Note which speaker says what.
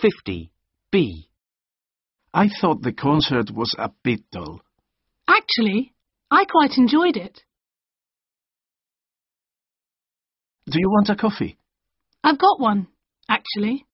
Speaker 1: 50. B.
Speaker 2: I thought the concert was a bit dull.
Speaker 3: Actually, I quite enjoyed it.
Speaker 2: Do you want a coffee?
Speaker 3: I've got one, actually.